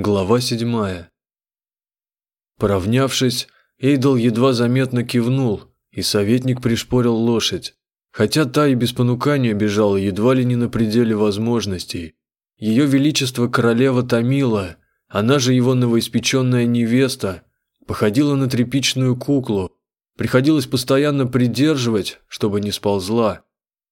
Глава седьмая. Поравнявшись, Эйдол едва заметно кивнул, и советник пришпорил лошадь. Хотя та и без понукания бежала едва ли не на пределе возможностей. Ее величество королева Тамила, она же его новоиспеченная невеста, походила на тряпичную куклу. Приходилось постоянно придерживать, чтобы не сползла.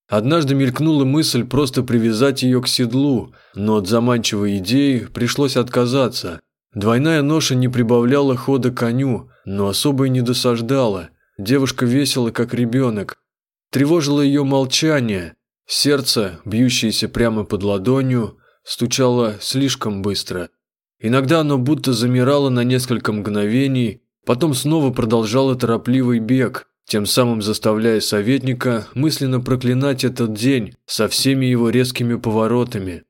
Однажды мелькнула мысль просто привязать ее к седлу, но от заманчивой идеи пришлось отказаться. Двойная ноша не прибавляла хода коню, но особо и не досаждала. Девушка весела, как ребенок. Тревожило ее молчание. Сердце, бьющееся прямо под ладонью, стучало слишком быстро. Иногда оно будто замирало на несколько мгновений, потом снова продолжало торопливый бег, тем самым заставляя советника мысленно проклинать этот день со всеми его резкими поворотами.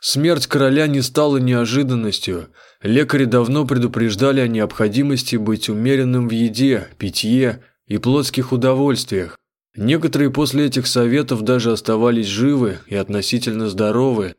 Смерть короля не стала неожиданностью. Лекари давно предупреждали о необходимости быть умеренным в еде, питье и плотских удовольствиях. Некоторые после этих советов даже оставались живы и относительно здоровы.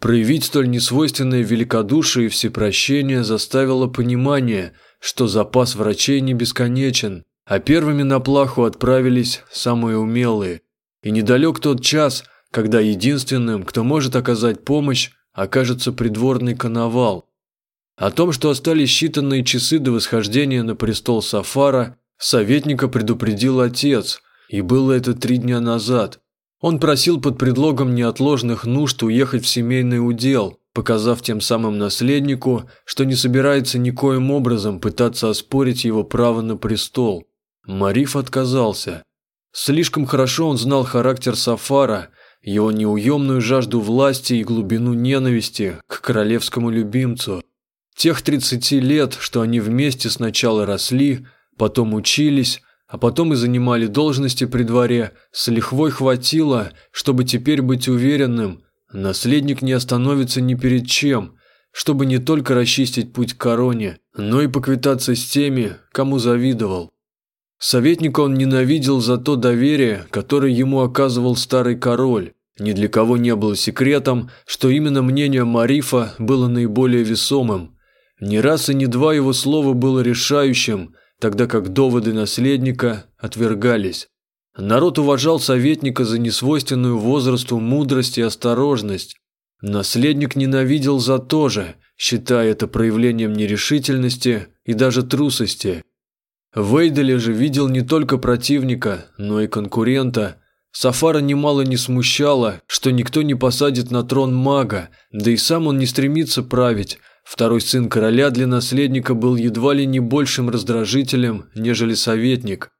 Проявить столь несвойственное великодушие и всепрощение заставило понимание, что запас врачей не бесконечен – а первыми на плаху отправились самые умелые. И недалек тот час, когда единственным, кто может оказать помощь, окажется придворный коновал. О том, что остались считанные часы до восхождения на престол Сафара, советника предупредил отец, и было это три дня назад. Он просил под предлогом неотложных нужд уехать в семейный удел, показав тем самым наследнику, что не собирается никоим образом пытаться оспорить его право на престол. Мариф отказался. Слишком хорошо он знал характер Сафара, его неуемную жажду власти и глубину ненависти к королевскому любимцу. Тех 30 лет, что они вместе сначала росли, потом учились, а потом и занимали должности при дворе, с лихвой хватило, чтобы теперь быть уверенным, наследник не остановится ни перед чем, чтобы не только расчистить путь к короне, но и поквитаться с теми, кому завидовал. Советника он ненавидел за то доверие, которое ему оказывал старый король. Ни для кого не было секретом, что именно мнение Марифа было наиболее весомым. Ни раз и ни два его слова было решающим, тогда как доводы наследника отвергались. Народ уважал советника за несвойственную возрасту мудрость и осторожность. Наследник ненавидел за то же, считая это проявлением нерешительности и даже трусости – Вейделе же видел не только противника, но и конкурента. Сафара немало не смущало, что никто не посадит на трон мага, да и сам он не стремится править. Второй сын короля для наследника был едва ли не большим раздражителем, нежели советник.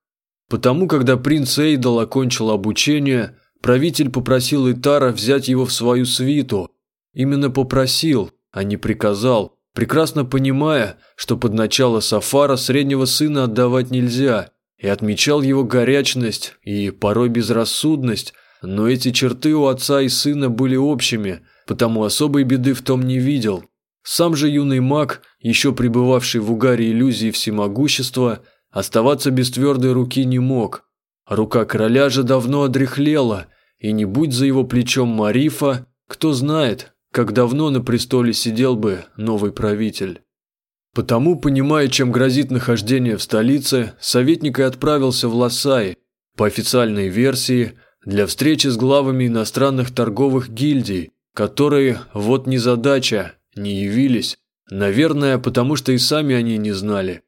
Потому, когда принц Эйдал окончил обучение, правитель попросил Итара взять его в свою свиту. Именно попросил, а не приказал – прекрасно понимая, что под начало Сафара среднего сына отдавать нельзя, и отмечал его горячность и порой безрассудность, но эти черты у отца и сына были общими, потому особой беды в том не видел. Сам же юный маг, еще пребывавший в угаре иллюзии всемогущества, оставаться без твердой руки не мог. Рука короля же давно одряхлела, и не будь за его плечом Марифа, кто знает, как давно на престоле сидел бы новый правитель. Потому, понимая, чем грозит нахождение в столице, советник и отправился в Лассай, по официальной версии, для встречи с главами иностранных торговых гильдий, которые, вот незадача, не явились, наверное, потому что и сами они не знали.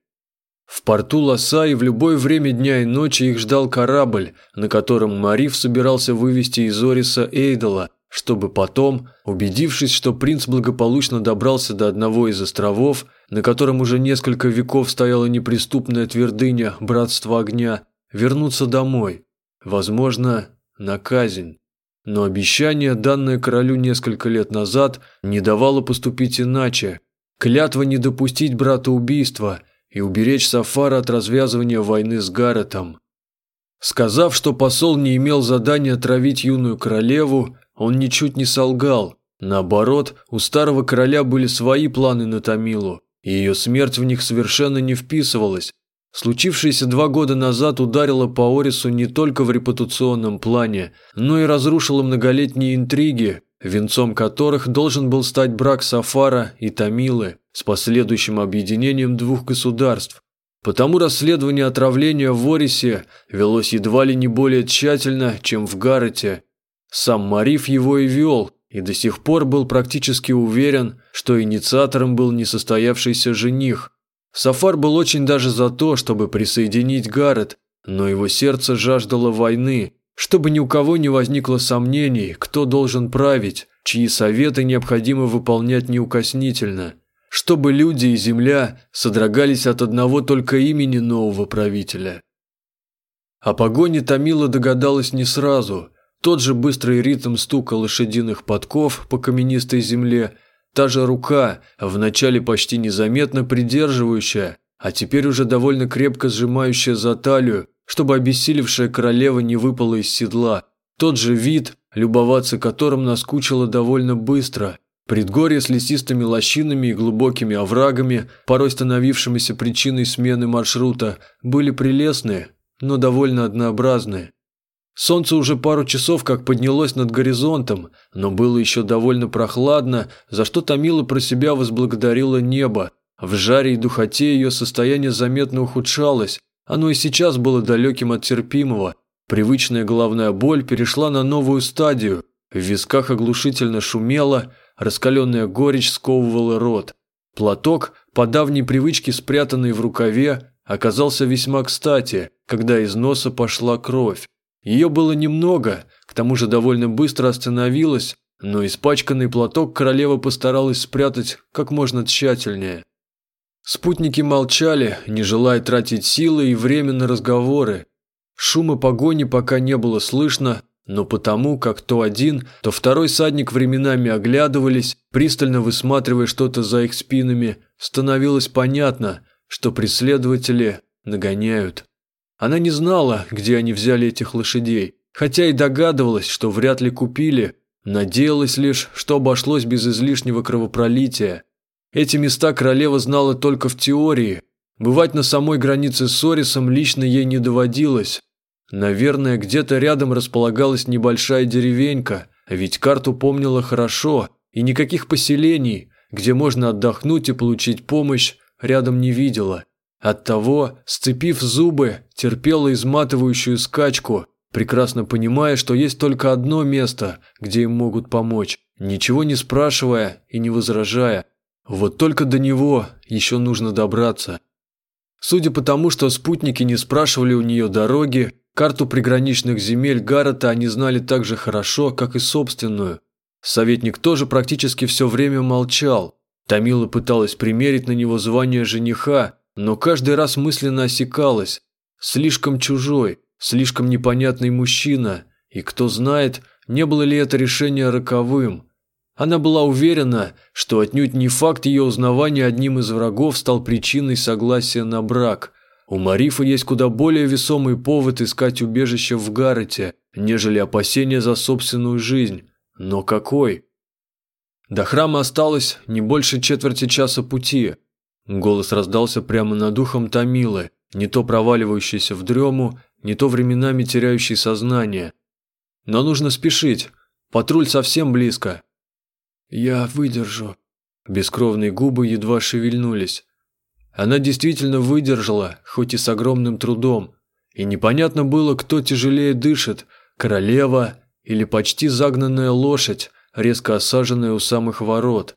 В порту Лассай в любое время дня и ночи их ждал корабль, на котором Мариф собирался вывести из Ориса Эйдола – чтобы потом, убедившись, что принц благополучно добрался до одного из островов, на котором уже несколько веков стояла неприступная твердыня Братства Огня, вернуться домой, возможно, на казнь. Но обещание, данное королю несколько лет назад, не давало поступить иначе. Клятва не допустить брата убийства и уберечь Сафара от развязывания войны с Гарретом. Сказав, что посол не имел задания отравить юную королеву, он ничуть не солгал. Наоборот, у старого короля были свои планы на Тамилу, и ее смерть в них совершенно не вписывалась. Случившееся два года назад ударило по Орису не только в репутационном плане, но и разрушило многолетние интриги, венцом которых должен был стать брак Сафара и Тамилы с последующим объединением двух государств. Потому расследование отравления в Ворисе велось едва ли не более тщательно, чем в Гаррете. Сам Мариф его и вел, и до сих пор был практически уверен, что инициатором был несостоявшийся жених. Сафар был очень даже за то, чтобы присоединить Гаррет, но его сердце жаждало войны, чтобы ни у кого не возникло сомнений, кто должен править, чьи советы необходимо выполнять неукоснительно, чтобы люди и земля содрогались от одного только имени нового правителя. О погоне Томила догадалась не сразу. Тот же быстрый ритм стука лошадиных подков по каменистой земле, та же рука, вначале почти незаметно придерживающая, а теперь уже довольно крепко сжимающая за талию, чтобы обессилевшая королева не выпала из седла. Тот же вид, любоваться которым наскучило довольно быстро. Предгорье с лесистыми лощинами и глубокими оврагами, порой становившимися причиной смены маршрута, были прелестные, но довольно однообразные. Солнце уже пару часов как поднялось над горизонтом, но было еще довольно прохладно, за что Томила про себя возблагодарила небо. В жаре и духоте ее состояние заметно ухудшалось, оно и сейчас было далеким от терпимого. Привычная головная боль перешла на новую стадию. В висках оглушительно шумело, раскаленная горечь сковывала рот. Платок, по давней привычке спрятанный в рукаве, оказался весьма кстати, когда из носа пошла кровь. Ее было немного, к тому же довольно быстро остановилась, но испачканный платок королева постаралась спрятать как можно тщательнее. Спутники молчали, не желая тратить силы и время на разговоры. Шума погони пока не было слышно, но потому, как то один, то второй садник временами оглядывались, пристально высматривая что-то за их спинами, становилось понятно, что преследователи нагоняют. Она не знала, где они взяли этих лошадей, хотя и догадывалась, что вряд ли купили, надеялась лишь, что обошлось без излишнего кровопролития. Эти места королева знала только в теории. Бывать на самой границе с Сорисом лично ей не доводилось. Наверное, где-то рядом располагалась небольшая деревенька, ведь карту помнила хорошо, и никаких поселений, где можно отдохнуть и получить помощь, рядом не видела. Оттого, сцепив зубы, терпела изматывающую скачку, прекрасно понимая, что есть только одно место, где им могут помочь, ничего не спрашивая и не возражая – вот только до него еще нужно добраться. Судя по тому, что спутники не спрашивали у нее дороги, карту приграничных земель Гаррета они знали так же хорошо, как и собственную. Советник тоже практически все время молчал. Тамила пыталась примерить на него звание жениха, но каждый раз мысленно осекалась. Слишком чужой, слишком непонятный мужчина, и кто знает, не было ли это решение роковым – она была уверена, что отнюдь не факт ее узнавания одним из врагов стал причиной согласия на брак. У Марифа есть куда более весомый повод искать убежище в Гаррете, нежели опасения за собственную жизнь. Но какой? До храма осталось не больше четверти часа пути. Голос раздался прямо над ухом Томилы, не то проваливающийся в дрему, не то временами теряющий сознание. Но нужно спешить, патруль совсем близко. «Я выдержу». Бескровные губы едва шевельнулись. Она действительно выдержала, хоть и с огромным трудом. И непонятно было, кто тяжелее дышит – королева или почти загнанная лошадь, резко осаженная у самых ворот.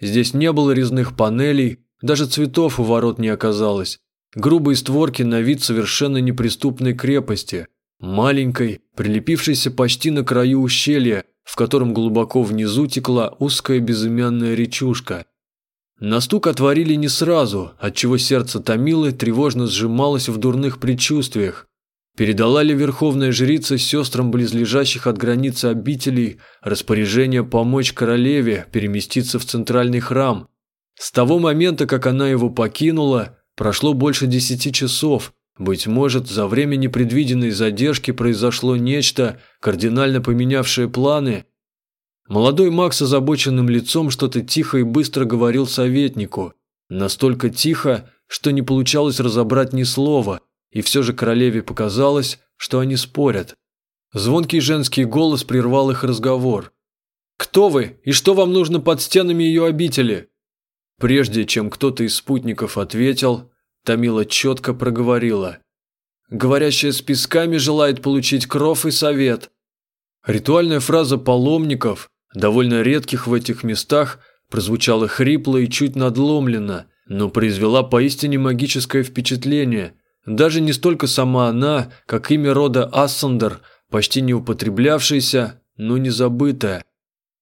Здесь не было резных панелей, даже цветов у ворот не оказалось. Грубые створки на вид совершенно неприступной крепости, маленькой, прилепившейся почти на краю ущелья, в котором глубоко внизу текла узкая безымянная речушка. На стук отворили не сразу, отчего сердце Томилы тревожно сжималось в дурных предчувствиях. Передала ли верховная жрица сестрам близлежащих от границы обителей распоряжение помочь королеве переместиться в центральный храм? С того момента, как она его покинула, прошло больше десяти часов, быть может, за время непредвиденной задержки произошло нечто, кардинально поменявшее планы. Молодой Макс с озабоченным лицом что-то тихо и быстро говорил советнику. Настолько тихо, что не получалось разобрать ни слова, и все же королеве показалось, что они спорят. Звонкий женский голос прервал их разговор. Кто вы и что вам нужно под стенами ее обители?» Прежде чем кто-то из спутников ответил, Тамила четко проговорила. «Говорящая с песками желает получить кров и совет». Ритуальная фраза паломников, довольно редких в этих местах, прозвучала хрипло и чуть надломленно, но произвела поистине магическое впечатление. Даже не столько сама она, как имя рода Ассандер, почти не употреблявшееся, но не забытое.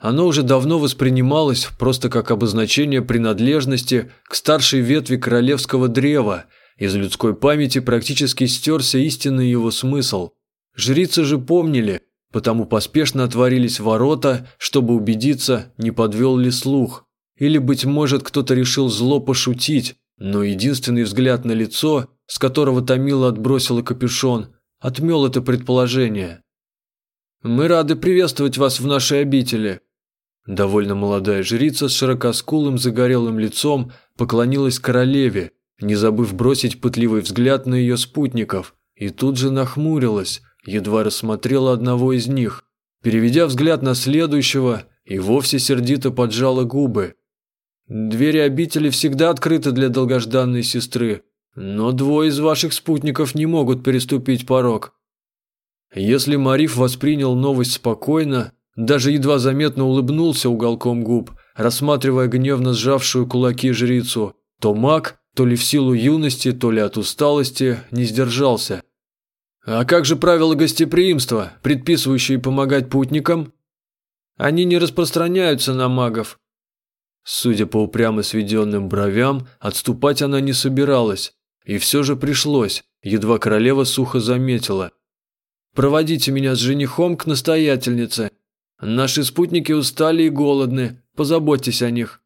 Оно уже давно воспринималось просто как обозначение принадлежности к старшей ветви королевского древа. Из людской памяти практически стерся истинный его смысл. Жрицы же помнили, потому поспешно отворились ворота, чтобы убедиться, не подвел ли слух. Или, быть может, кто-то решил зло пошутить, но единственный взгляд на лицо, с которого Томила отбросила капюшон, отмел это предположение. «Мы рады приветствовать вас в нашей обители», Довольно молодая жрица с широкоскулым загорелым лицом поклонилась королеве, не забыв бросить пытливый взгляд на ее спутников, и тут же нахмурилась, едва рассмотрела одного из них. Переведя взгляд на следующего, и вовсе сердито поджала губы. «Двери обители всегда открыты для долгожданной сестры, но двое из ваших спутников не могут переступить порог». Если Мариф воспринял новость спокойно, даже едва заметно улыбнулся уголком губ, рассматривая гневно сжавшую кулаки жрицу. То маг, то ли в силу юности, то ли от усталости, не сдержался. «А как же правила гостеприимства, предписывающие помогать путникам?» «Они не распространяются на магов». Судя по упрямо сведенным бровям, отступать она не собиралась. И все же пришлось, едва королева сухо заметила. «Проводите меня с женихом к настоятельнице, Наши спутники устали и голодны, позаботьтесь о них».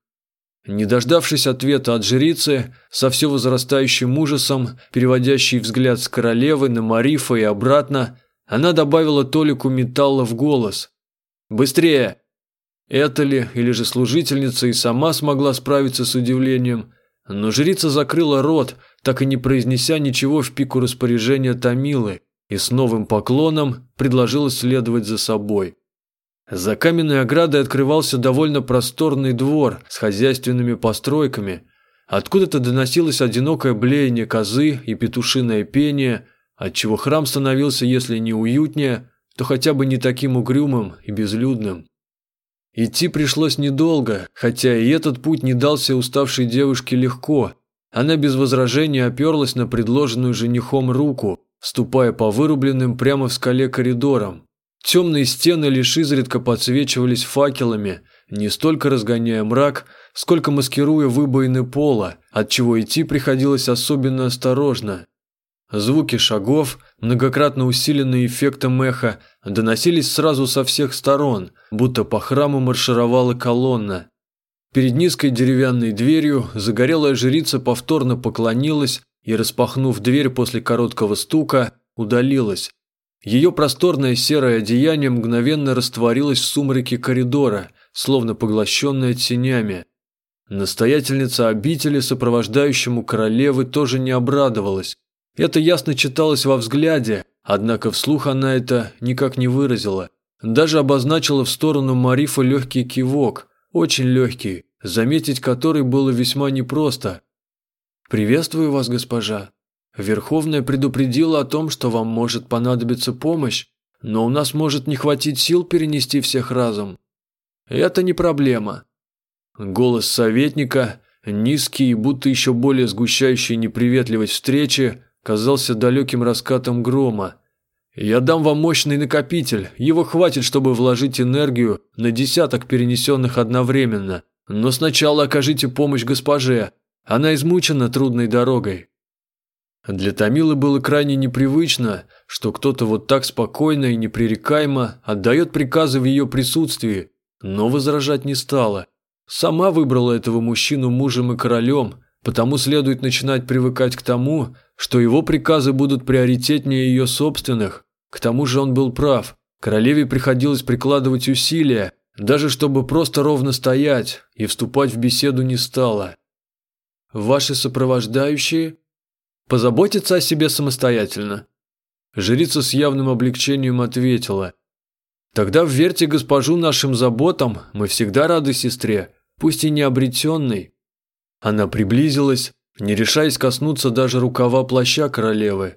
Не дождавшись ответа от жрицы, со все возрастающим ужасом, переводящий взгляд с королевы на Марифа и обратно, она добавила Толику металла в голос. «Быстрее!» Это ли, или же служительница и сама смогла справиться с удивлением, но жрица закрыла рот, так и не произнеся ничего в пику распоряжения Томилы, и с новым поклоном предложила следовать за собой. За каменной оградой открывался довольно просторный двор с хозяйственными постройками. Откуда-то доносилось одинокое блеяние козы и петушиное пение, отчего храм становился, если не уютнее, то хотя бы не таким угрюмым и безлюдным. Идти пришлось недолго, хотя и этот путь не дался уставшей девушке легко. Она без возражения оперлась на предложенную женихом руку, ступая по вырубленным прямо в скале коридорам. Темные стены лишь изредка подсвечивались факелами, не столько разгоняя мрак, сколько маскируя выбоины пола, отчего идти приходилось особенно осторожно. Звуки шагов, многократно усиленные эффектом эха, доносились сразу со всех сторон, будто по храму маршировала колонна. Перед низкой деревянной дверью загорелая жрица повторно поклонилась и, распахнув дверь после короткого стука, удалилась, ее просторное серое одеяние мгновенно растворилось в сумраке коридора, словно поглощенное тенями. Настоятельница обители, сопровождающему королевы, тоже не обрадовалась. Это ясно читалось во взгляде, однако вслух она это никак не выразила. Даже обозначила в сторону Марифа легкий кивок, очень легкий, заметить который было весьма непросто. «Приветствую вас, госпожа», Верховная предупредила о том, что вам может понадобиться помощь, но у нас может не хватить сил перенести всех разом. Это не проблема. Голос советника, низкий и будто еще более сгущающий неприветливость встречи, казался далеким раскатом грома. Я дам вам мощный накопитель, его хватит, чтобы вложить энергию на десяток перенесенных одновременно. Но сначала окажите помощь госпоже, она измучена трудной дорогой. Для Томилы было крайне непривычно, что кто-то вот так спокойно и непререкаемо отдает приказы в ее присутствии, но возражать не стала. Сама выбрала этого мужчину мужем и королем, потому следует начинать привыкать к тому, что его приказы будут приоритетнее ее собственных. К тому же он был прав. Королеве приходилось прикладывать усилия, даже чтобы просто ровно стоять, и вступать в беседу не стала. «Ваши сопровождающие?» Позаботиться о себе самостоятельно. Жрица с явным облегчением ответила. Тогда вверьте госпожу нашим заботам, мы всегда рады сестре, пусть и не обретенной». Она приблизилась, не решаясь коснуться даже рукава плаща королевы.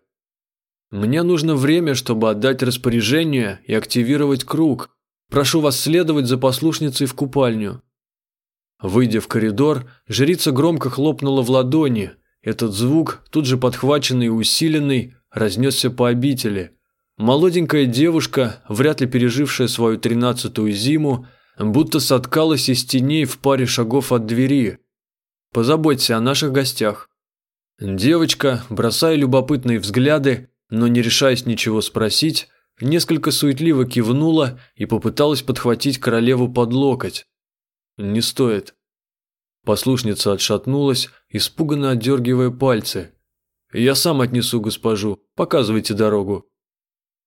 «Мне нужно время, чтобы отдать распоряжение и активировать круг. Прошу вас следовать за послушницей в купальню». Выйдя в коридор, жрица громко хлопнула в ладони. Этот звук, тут же подхваченный и усиленный, разнесся по обители. Молоденькая девушка, вряд ли пережившая свою тринадцатую зиму, будто соткалась из теней в паре шагов от двери. «Позаботься о наших гостях». Девочка, бросая любопытные взгляды, но не решаясь ничего спросить, несколько суетливо кивнула и попыталась подхватить королеву под локоть. «Не стоит». Послушница отшатнулась, испуганно отдергивая пальцы. «Я сам отнесу госпожу. Показывайте дорогу».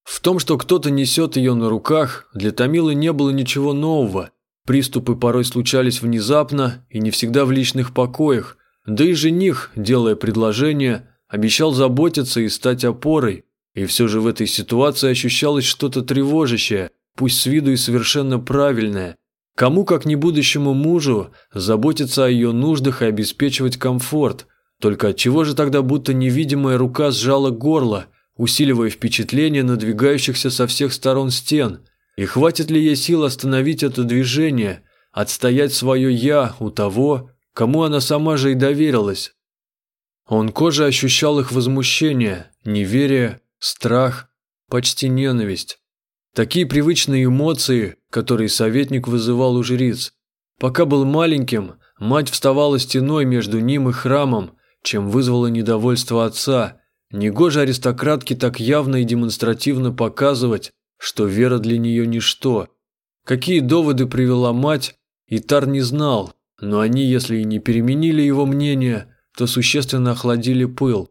В том, что кто-то несет ее на руках, для Томилы не было ничего нового. Приступы порой случались внезапно и не всегда в личных покоях. Да и жених, делая предложение, обещал заботиться и стать опорой. И все же в этой ситуации ощущалось что-то тревожащее, пусть с виду и совершенно правильное. Кому, как не будущему мужу, заботиться о ее нуждах и обеспечивать комфорт? Только от чего же тогда будто невидимая рука сжала горло – усиливая впечатление надвигающихся со всех сторон стен. И хватит ли ей сил остановить это движение, отстоять свое «я» у того, кому она сама же и доверилась? Он кожей ощущал их возмущение, неверие, страх, почти ненависть. Такие привычные эмоции, которые советник вызывал у жриц. Пока был маленьким, мать вставала стеной между ним и храмом, чем вызвало недовольство отца, Негоже аристократке так явно и демонстративно показывать, что вера для нее ничто. Какие доводы привела мать, Итар не знал, но они, если и не переменили его мнение, то существенно охладили пыл.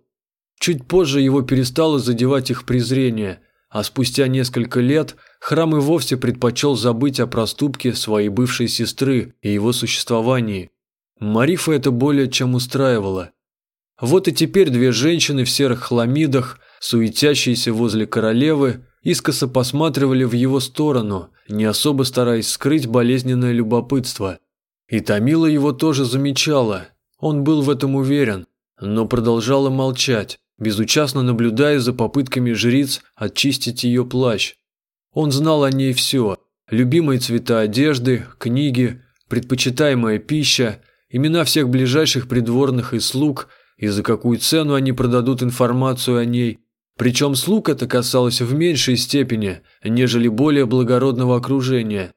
Чуть позже его перестало задевать их презрение, а спустя несколько лет храм и вовсе предпочел забыть о проступке своей бывшей сестры и его существовании. Марифа это более чем устраивало – вот и теперь две женщины в серых хламидах, суетящиеся возле королевы, искоса посматривали в его сторону, не особо стараясь скрыть болезненное любопытство. И Томила его тоже замечала, он был в этом уверен, но продолжала молчать, безучастно наблюдая за попытками жриц очистить ее плащ. Он знал о ней все – любимые цвета одежды, книги, предпочитаемая пища, имена всех ближайших придворных и слуг – и за какую цену они продадут информацию о ней. Причем слуг это касалось в меньшей степени, нежели более благородного окружения.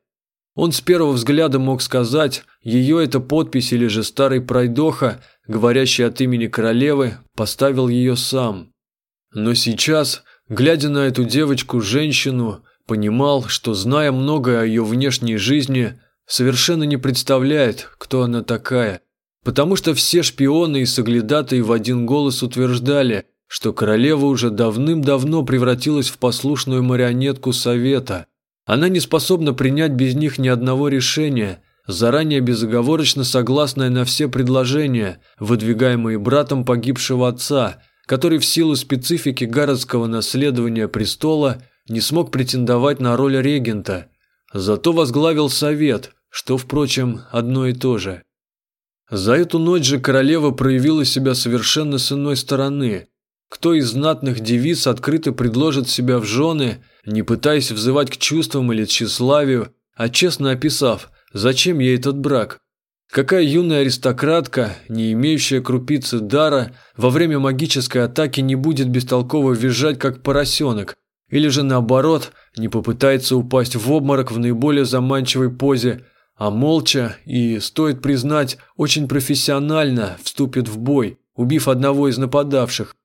Он с первого взгляда мог сказать, ее эта подпись или же старый пройдоха, говорящий от имени королевы, поставил ее сам. Но сейчас, глядя на эту девочку-женщину, понимал, что, зная многое о ее внешней жизни, совершенно не представляет, кто она такая – Потому что все шпионы и соглядатые в один голос утверждали, что королева уже давным-давно превратилась в послушную марионетку совета. Она не способна принять без них ни одного решения, заранее безоговорочно согласная на все предложения, выдвигаемые братом погибшего отца, который в силу специфики городского наследования престола не смог претендовать на роль регента. Зато возглавил совет, что, впрочем, одно и то же. За эту ночь же королева проявила себя совершенно с иной стороны. Кто из знатных девиц открыто предложит себя в жены, не пытаясь взывать к чувствам или тщеславию, а честно описав, зачем ей этот брак? Какая юная аристократка, не имеющая крупицы дара, во время магической атаки не будет бестолково визжать, как поросенок, или же наоборот, не попытается упасть в обморок в наиболее заманчивой позе, а молча и, стоит признать, очень профессионально вступит в бой, убив одного из нападавших.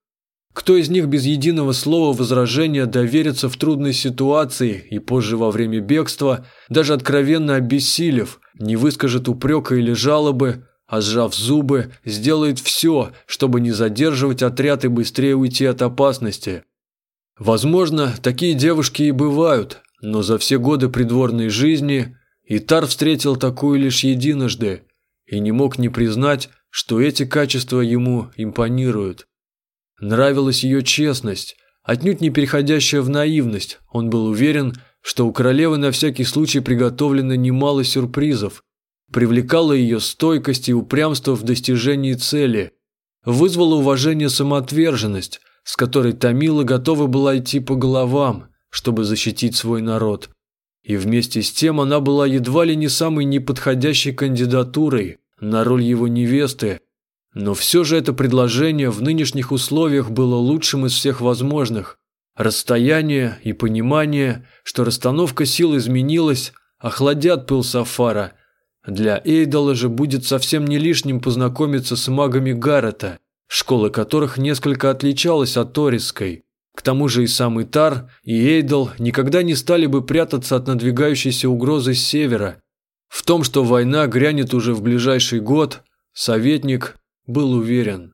Кто из них без единого слова возражения доверится в трудной ситуации и позже во время бегства, даже откровенно обессилев, не выскажет упрека или жалобы, а сжав зубы, сделает все, чтобы не задерживать отряд и быстрее уйти от опасности. Возможно, такие девушки и бывают, но за все годы придворной жизни Итар встретил такую лишь единожды и не мог не признать, что эти качества ему импонируют. Нравилась ее честность, отнюдь не переходящая в наивность, он был уверен, что у королевы на всякий случай приготовлено немало сюрпризов. Привлекала ее стойкость и упрямство в достижении цели. Вызвала уважение самоотверженность, с которой Томила готова была идти по головам, чтобы защитить свой народ. И вместе с тем она была едва ли не самой неподходящей кандидатурой на роль его невесты, но все же это предложение в нынешних условиях было лучшим из всех возможных. Расстояние и понимание, что расстановка сил изменилась, охладят пыл Сафара. Для Эйдала же будет совсем не лишним познакомиться с магами Гаррета, школа которых несколько отличалась от Торисской. К тому же и сам Итар, и Эйдал никогда не стали бы прятаться от надвигающейся угрозы с севера. В том, что война грянет уже в ближайший год, советник был уверен.